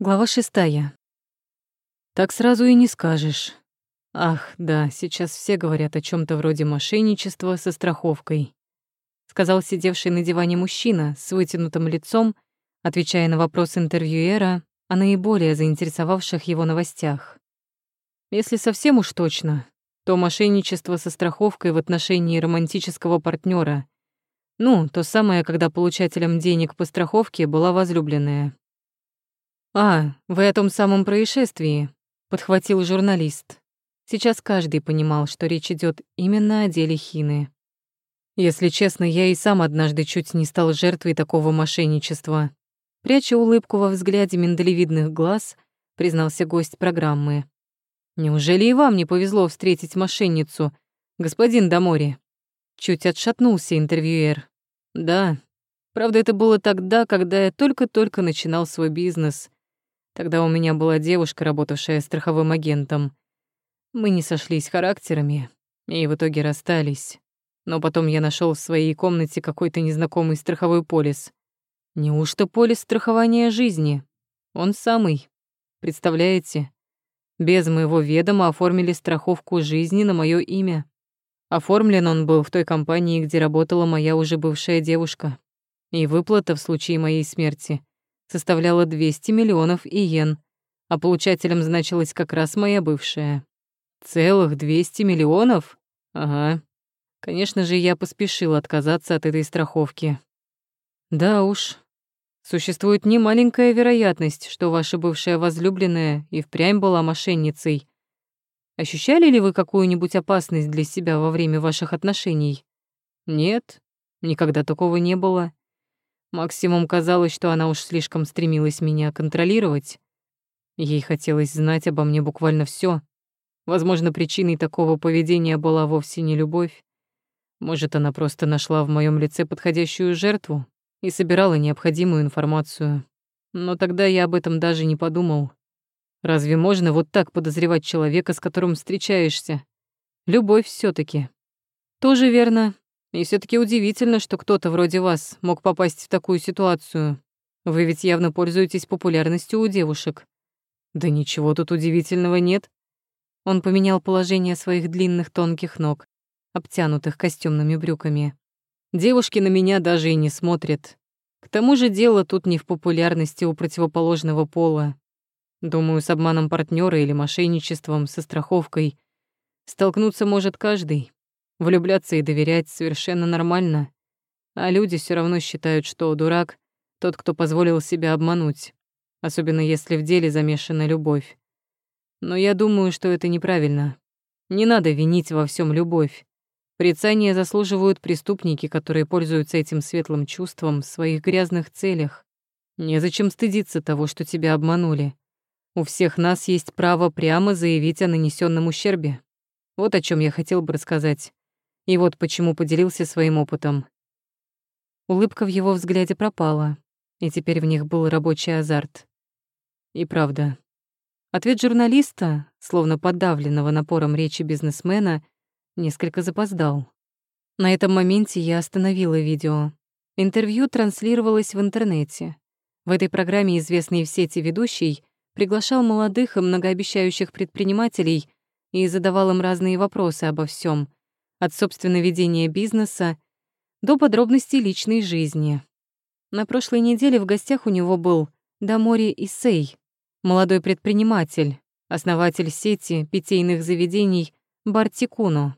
Глава шестая. Так сразу и не скажешь. Ах, да, сейчас все говорят о чем то вроде мошенничества со страховкой. Сказал сидевший на диване мужчина с вытянутым лицом, отвечая на вопрос интервьюера о наиболее заинтересовавших его новостях. Если совсем уж точно, то мошенничество со страховкой в отношении романтического партнера. Ну, то самое, когда получателем денег по страховке была возлюбленная. «А, вы о том самом происшествии», — подхватил журналист. Сейчас каждый понимал, что речь идет именно о деле Хины. Если честно, я и сам однажды чуть не стал жертвой такого мошенничества. Пряча улыбку во взгляде миндалевидных глаз, признался гость программы. «Неужели и вам не повезло встретить мошенницу, господин Дамори?» Чуть отшатнулся интервьюер. «Да, правда, это было тогда, когда я только-только начинал свой бизнес, Тогда у меня была девушка, работавшая страховым агентом. Мы не сошлись характерами и в итоге расстались. Но потом я нашел в своей комнате какой-то незнакомый страховой полис. Неужто полис страхования жизни? Он самый. Представляете? Без моего ведома оформили страховку жизни на мое имя. Оформлен он был в той компании, где работала моя уже бывшая девушка. И выплата в случае моей смерти составляла 200 миллионов иен, а получателем значилась как раз моя бывшая. Целых 200 миллионов? Ага. Конечно же, я поспешил отказаться от этой страховки. Да уж, существует немаленькая вероятность, что ваша бывшая возлюбленная и впрямь была мошенницей. Ощущали ли вы какую-нибудь опасность для себя во время ваших отношений? Нет, никогда такого не было. Максимум казалось, что она уж слишком стремилась меня контролировать. Ей хотелось знать обо мне буквально все. Возможно, причиной такого поведения была вовсе не любовь. Может, она просто нашла в моем лице подходящую жертву и собирала необходимую информацию. Но тогда я об этом даже не подумал. Разве можно вот так подозревать человека, с которым встречаешься? Любовь все таки Тоже верно, и все таки удивительно, что кто-то вроде вас мог попасть в такую ситуацию. Вы ведь явно пользуетесь популярностью у девушек. Да ничего тут удивительного нет. Он поменял положение своих длинных тонких ног, обтянутых костюмными брюками. Девушки на меня даже и не смотрят. К тому же дело тут не в популярности у противоположного пола. Думаю, с обманом партнера или мошенничеством со страховкой столкнуться может каждый. Влюбляться и доверять совершенно нормально. А люди все равно считают, что дурак — тот, кто позволил себя обмануть, особенно если в деле замешана любовь. Но я думаю, что это неправильно. Не надо винить во всем любовь. Прицания заслуживают преступники, которые пользуются этим светлым чувством в своих грязных целях. Незачем стыдиться того, что тебя обманули. У всех нас есть право прямо заявить о нанесенном ущербе. Вот о чем я хотел бы рассказать. И вот почему поделился своим опытом. Улыбка в его взгляде пропала, и теперь в них был рабочий азарт. И правда. Ответ журналиста, словно подавленного напором речи бизнесмена, несколько запоздал. На этом моменте я остановила видео. Интервью транслировалось в интернете. В этой программе известный в сети ведущий приглашал молодых и многообещающих предпринимателей и задавал им разные вопросы обо всем, от собственного ведения бизнеса до подробностей личной жизни. На прошлой неделе в гостях у него был Дамори Исей, молодой предприниматель, основатель сети питейных заведений Бартикуно.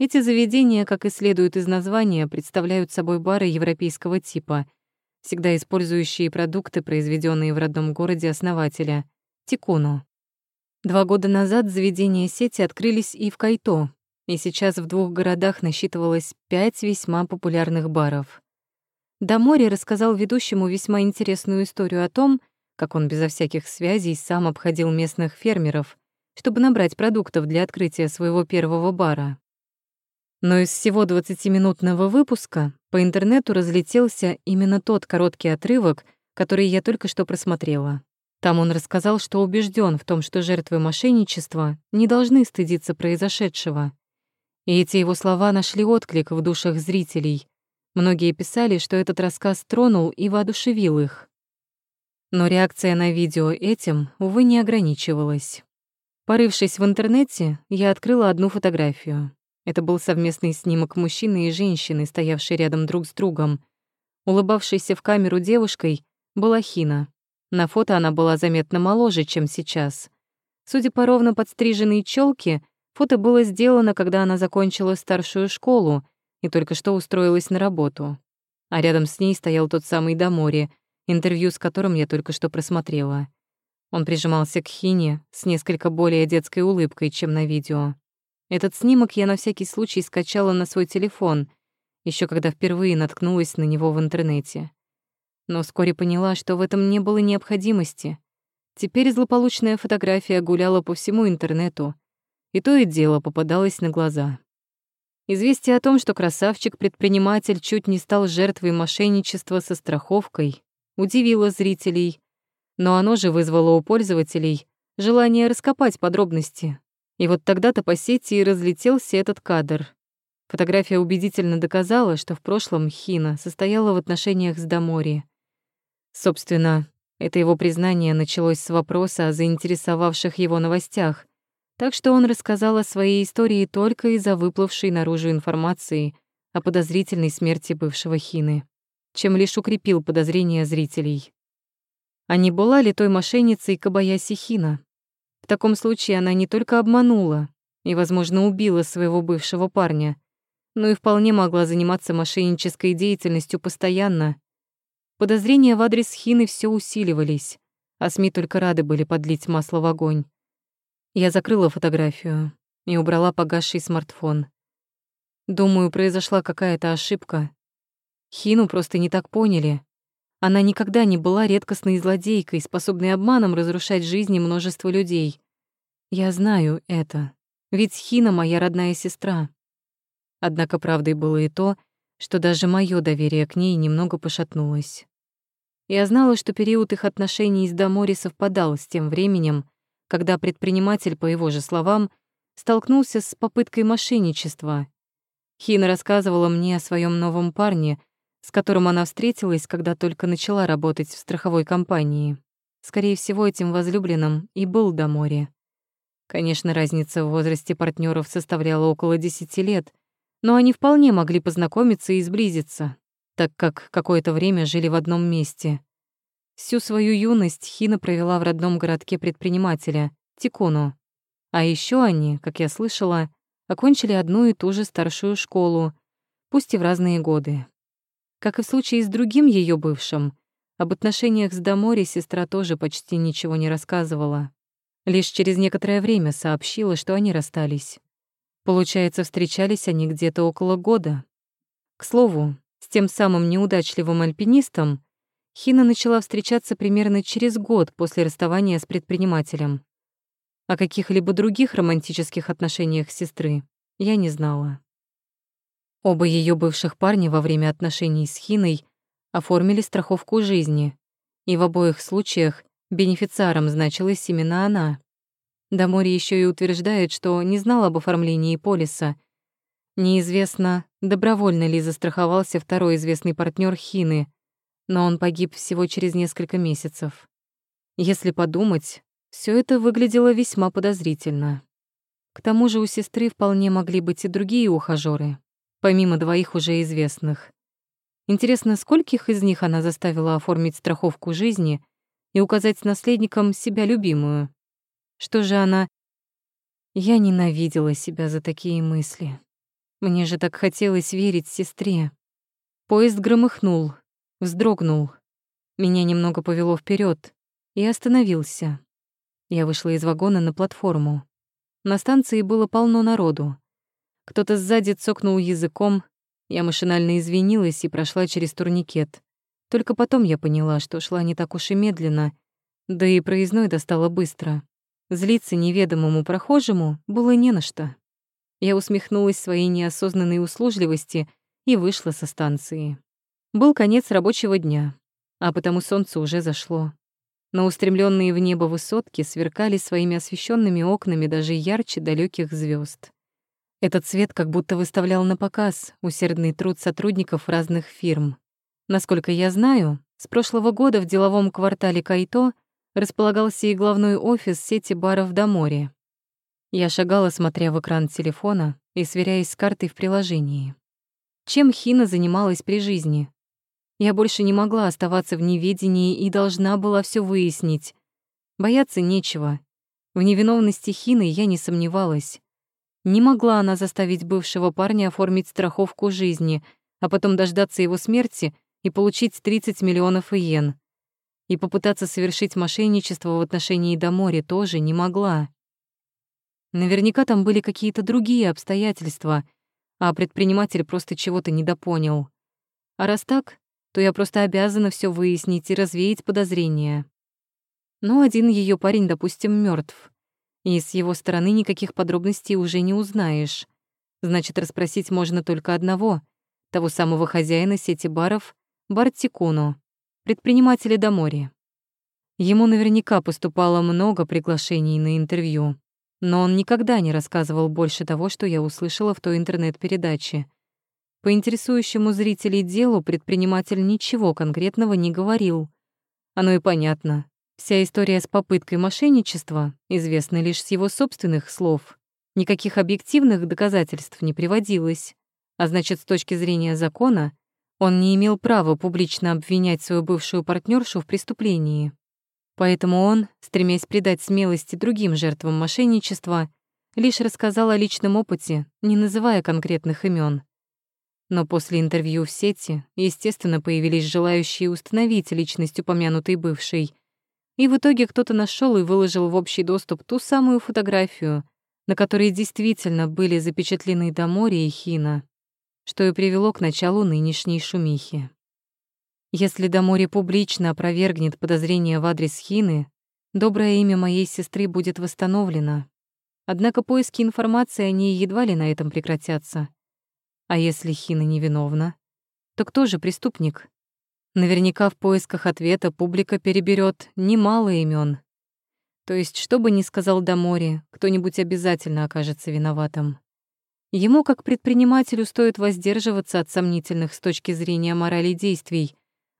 Эти заведения, как и следует из названия, представляют собой бары европейского типа, всегда использующие продукты, произведенные в родном городе основателя — Тикуно. Два года назад заведения сети открылись и в Кайто, и сейчас в двух городах насчитывалось пять весьма популярных баров. Дамори рассказал ведущему весьма интересную историю о том, как он безо всяких связей сам обходил местных фермеров, чтобы набрать продуктов для открытия своего первого бара. Но из всего 20-минутного выпуска по интернету разлетелся именно тот короткий отрывок, который я только что просмотрела. Там он рассказал, что убежден в том, что жертвы мошенничества не должны стыдиться произошедшего, и эти его слова нашли отклик в душах зрителей. Многие писали, что этот рассказ тронул и воодушевил их. Но реакция на видео этим, увы, не ограничивалась. Порывшись в интернете, я открыла одну фотографию. Это был совместный снимок мужчины и женщины, стоявшие рядом друг с другом. Улыбавшейся в камеру девушкой была Хина. На фото она была заметно моложе, чем сейчас. Судя по ровно подстриженной челке, фото было сделано, когда она закончила старшую школу и только что устроилась на работу. А рядом с ней стоял тот самый Дамори — интервью с которым я только что просмотрела. Он прижимался к Хине с несколько более детской улыбкой, чем на видео. Этот снимок я на всякий случай скачала на свой телефон, еще когда впервые наткнулась на него в интернете. Но вскоре поняла, что в этом не было необходимости. Теперь злополучная фотография гуляла по всему интернету, и то и дело попадалось на глаза. Известие о том, что красавчик-предприниматель чуть не стал жертвой мошенничества со страховкой, удивило зрителей, но оно же вызвало у пользователей желание раскопать подробности. И вот тогда-то по сети и разлетелся этот кадр. Фотография убедительно доказала, что в прошлом Хина состояла в отношениях с Дамори. Собственно, это его признание началось с вопроса о заинтересовавших его новостях, так что он рассказал о своей истории только из-за выплывшей наружу информации о подозрительной смерти бывшего Хины чем лишь укрепил подозрения зрителей. А не была ли той мошенницей Кабаяси Хина? В таком случае она не только обманула и, возможно, убила своего бывшего парня, но и вполне могла заниматься мошеннической деятельностью постоянно. Подозрения в адрес Хины все усиливались, а СМИ только рады были подлить масло в огонь. Я закрыла фотографию и убрала погасший смартфон. Думаю, произошла какая-то ошибка, Хину просто не так поняли. Она никогда не была редкостной злодейкой, способной обманом разрушать жизни множества людей. Я знаю это, ведь Хина — моя родная сестра. Однако правдой было и то, что даже мое доверие к ней немного пошатнулось. Я знала, что период их отношений с Дамори совпадал с тем временем, когда предприниматель, по его же словам, столкнулся с попыткой мошенничества. Хина рассказывала мне о своем новом парне — с которым она встретилась, когда только начала работать в страховой компании. Скорее всего, этим возлюбленным и был до моря. Конечно, разница в возрасте партнеров составляла около 10 лет, но они вполне могли познакомиться и сблизиться, так как какое-то время жили в одном месте. Всю свою юность Хина провела в родном городке предпринимателя, Тикуну. А еще они, как я слышала, окончили одну и ту же старшую школу, пусть и в разные годы. Как и в случае с другим ее бывшим, об отношениях с Дамори сестра тоже почти ничего не рассказывала. Лишь через некоторое время сообщила, что они расстались. Получается, встречались они где-то около года. К слову, с тем самым неудачливым альпинистом Хина начала встречаться примерно через год после расставания с предпринимателем. О каких-либо других романтических отношениях сестры я не знала. Оба ее бывших парня во время отношений с Хиной оформили страховку жизни, и в обоих случаях бенефициаром значилась именно она. Дамори еще и утверждает, что не знал об оформлении полиса. Неизвестно, добровольно ли застраховался второй известный партнер Хины, но он погиб всего через несколько месяцев. Если подумать, все это выглядело весьма подозрительно. К тому же у сестры вполне могли быть и другие ухажёры помимо двоих уже известных. Интересно, скольких из них она заставила оформить страховку жизни и указать наследникам себя любимую? Что же она... Я ненавидела себя за такие мысли. Мне же так хотелось верить сестре. Поезд громыхнул, вздрогнул. Меня немного повело вперед и остановился. Я вышла из вагона на платформу. На станции было полно народу. Кто-то сзади цокнул языком, я машинально извинилась и прошла через турникет. Только потом я поняла, что шла не так уж и медленно, да и проездной достала быстро. Злиться неведомому прохожему было не на что. Я усмехнулась своей неосознанной услужливости и вышла со станции. Был конец рабочего дня, а потому солнце уже зашло. Но устремленные в небо высотки сверкали своими освещенными окнами даже ярче далеких звезд. Этот цвет как будто выставлял на показ усердный труд сотрудников разных фирм. Насколько я знаю, С прошлого года в деловом квартале Кайто располагался и главной офис сети баров до моря. Я шагала, смотря в экран телефона и сверяясь с картой в приложении. Чем Хина занималась при жизни? Я больше не могла оставаться в неведении и должна была все выяснить. Бояться нечего. В невиновности Хины я не сомневалась. Не могла она заставить бывшего парня оформить страховку жизни, а потом дождаться его смерти и получить 30 миллионов иен. И попытаться совершить мошенничество в отношении Дамори тоже не могла. Наверняка там были какие-то другие обстоятельства, а предприниматель просто чего-то недопонял. А раз так, то я просто обязана все выяснить и развеять подозрения. Но один ее парень, допустим, мертв и с его стороны никаких подробностей уже не узнаешь. Значит, расспросить можно только одного, того самого хозяина сети баров, Бартикуну, предпринимателя до моря. Ему наверняка поступало много приглашений на интервью, но он никогда не рассказывал больше того, что я услышала в той интернет-передаче. По интересующему зрителей делу предприниматель ничего конкретного не говорил. Оно и понятно. Вся история с попыткой мошенничества известна лишь с его собственных слов. Никаких объективных доказательств не приводилось. А значит, с точки зрения закона, он не имел права публично обвинять свою бывшую партнершу в преступлении. Поэтому он, стремясь придать смелости другим жертвам мошенничества, лишь рассказал о личном опыте, не называя конкретных имен. Но после интервью в сети, естественно, появились желающие установить личность упомянутой бывшей — и в итоге кто-то нашел и выложил в общий доступ ту самую фотографию, на которой действительно были запечатлены Дамори и Хина, что и привело к началу нынешней шумихи. Если Дамори публично опровергнет подозрения в адрес Хины, доброе имя моей сестры будет восстановлено. Однако поиски информации о ней едва ли на этом прекратятся. А если Хина невиновна, то кто же преступник? Наверняка в поисках ответа публика переберет немало имен. То есть, что бы ни сказал Дамори, кто-нибудь обязательно окажется виноватым. Ему, как предпринимателю, стоит воздерживаться от сомнительных с точки зрения морали действий,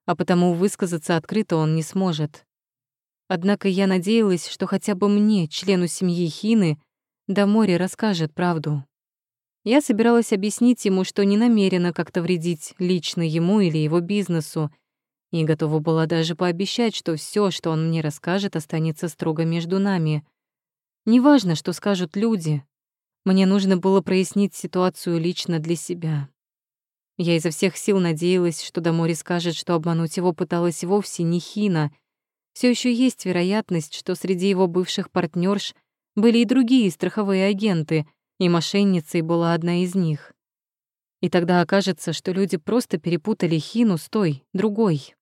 а потому высказаться открыто он не сможет. Однако я надеялась, что хотя бы мне, члену семьи Хины, Дамори расскажет правду. Я собиралась объяснить ему, что не намерена как-то вредить лично ему или его бизнесу, и готова была даже пообещать, что все, что он мне расскажет, останется строго между нами. Неважно, что скажут люди. Мне нужно было прояснить ситуацию лично для себя. Я изо всех сил надеялась, что Дамори скажет, что обмануть его пыталась вовсе не Хина. Все еще есть вероятность, что среди его бывших партнерш были и другие страховые агенты, и мошенницей была одна из них. И тогда окажется, что люди просто перепутали Хину с той, другой.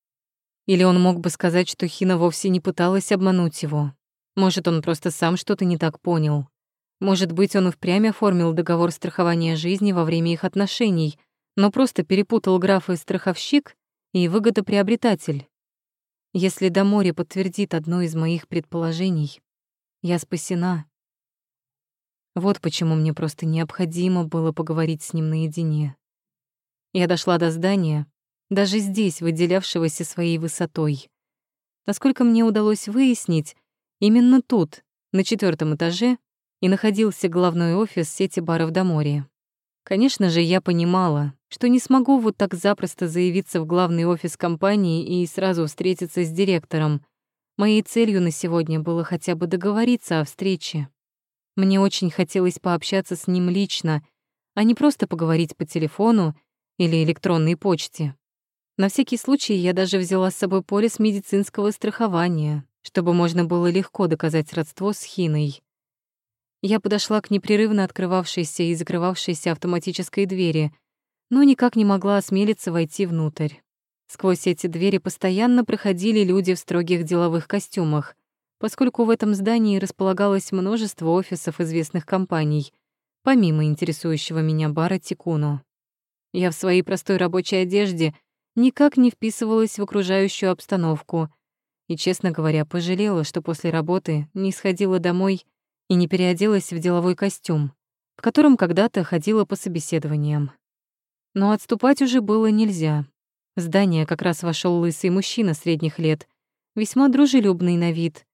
Или он мог бы сказать, что Хина вовсе не пыталась обмануть его. Может, он просто сам что-то не так понял. Может быть, он и впрямь оформил договор страхования жизни во время их отношений, но просто перепутал графы страховщик и выгодоприобретатель. Если Дамори подтвердит одно из моих предположений, я спасена. Вот почему мне просто необходимо было поговорить с ним наедине. Я дошла до здания, даже здесь выделявшегося своей высотой. Насколько мне удалось выяснить, именно тут, на четвертом этаже, и находился главной офис сети баров до моря. Конечно же, я понимала, что не смогу вот так запросто заявиться в главный офис компании и сразу встретиться с директором. Моей целью на сегодня было хотя бы договориться о встрече. Мне очень хотелось пообщаться с ним лично, а не просто поговорить по телефону или электронной почте. На всякий случай я даже взяла с собой полис медицинского страхования, чтобы можно было легко доказать родство с Хиной. Я подошла к непрерывно открывавшейся и закрывавшейся автоматической двери, но никак не могла осмелиться войти внутрь. Сквозь эти двери постоянно проходили люди в строгих деловых костюмах, поскольку в этом здании располагалось множество офисов известных компаний, помимо интересующего меня бара Тикуно. Я в своей простой рабочей одежде — никак не вписывалась в окружающую обстановку и, честно говоря, пожалела, что после работы не сходила домой и не переоделась в деловой костюм, в котором когда-то ходила по собеседованиям. Но отступать уже было нельзя. В здание как раз вошел лысый мужчина средних лет, весьма дружелюбный на вид.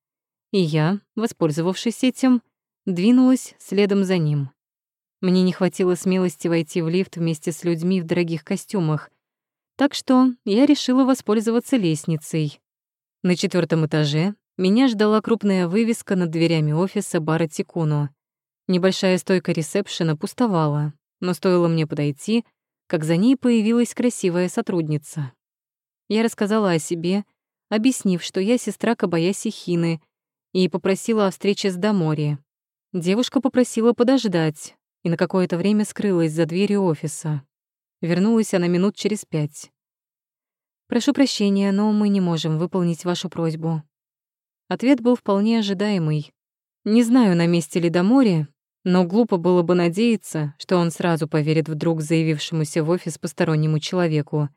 И я, воспользовавшись этим, двинулась следом за ним. Мне не хватило смелости войти в лифт вместе с людьми в дорогих костюмах, так что я решила воспользоваться лестницей. На четвертом этаже меня ждала крупная вывеска над дверями офиса бара Тикуно. Небольшая стойка ресепшена пустовала, но стоило мне подойти, как за ней появилась красивая сотрудница. Я рассказала о себе, объяснив, что я сестра Кабаяси Хины, и попросила о встрече с Дамори. Девушка попросила подождать и на какое-то время скрылась за дверью офиса. Вернулась она минут через пять. «Прошу прощения, но мы не можем выполнить вашу просьбу». Ответ был вполне ожидаемый. Не знаю, на месте ли Дамори, но глупо было бы надеяться, что он сразу поверит вдруг заявившемуся в офис постороннему человеку.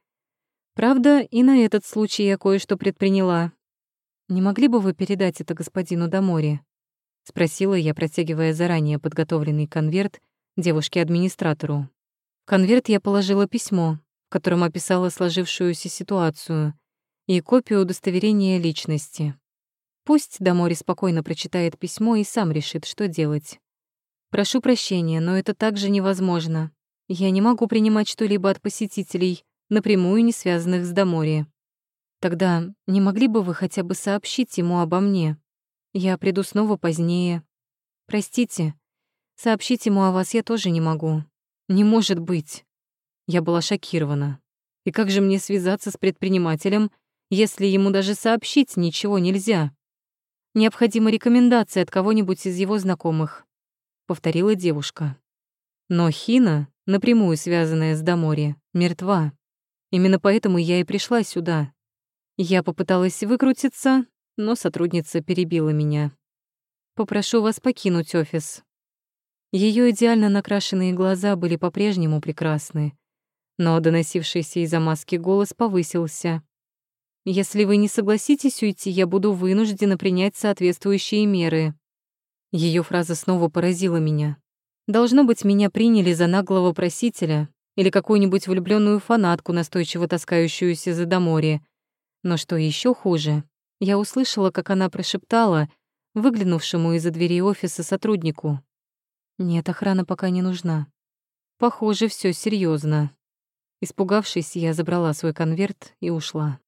Правда, и на этот случай я кое-что предприняла. «Не могли бы вы передать это господину Дамори?» — спросила я, протягивая заранее подготовленный конверт девушке-администратору. В конверт я положила письмо, в котором описала сложившуюся ситуацию, и копию удостоверения личности. Пусть Дамори спокойно прочитает письмо и сам решит, что делать. Прошу прощения, но это также невозможно. Я не могу принимать что-либо от посетителей, напрямую не связанных с Дамори. Тогда не могли бы вы хотя бы сообщить ему обо мне? Я приду снова позднее. Простите, сообщить ему о вас я тоже не могу. Не может быть. Я была шокирована. И как же мне связаться с предпринимателем, если ему даже сообщить ничего нельзя? Необходима рекомендация от кого-нибудь из его знакомых повторила девушка. Но Хина, напрямую связанная с Дамори, мертва. Именно поэтому я и пришла сюда. Я попыталась выкрутиться, но сотрудница перебила меня. «Попрошу вас покинуть офис». Ее идеально накрашенные глаза были по-прежнему прекрасны, но доносившийся из-за маски голос повысился. «Если вы не согласитесь уйти, я буду вынуждена принять соответствующие меры». Ее фраза снова поразила меня. Должно быть, меня приняли за наглого просителя или какую-нибудь влюбленную фанатку, настойчиво таскающуюся за доморе. Но что еще хуже, я услышала, как она прошептала выглянувшему из-за двери офиса сотруднику. «Нет, охрана пока не нужна. Похоже, все серьезно. Испугавшись, я забрала свой конверт и ушла.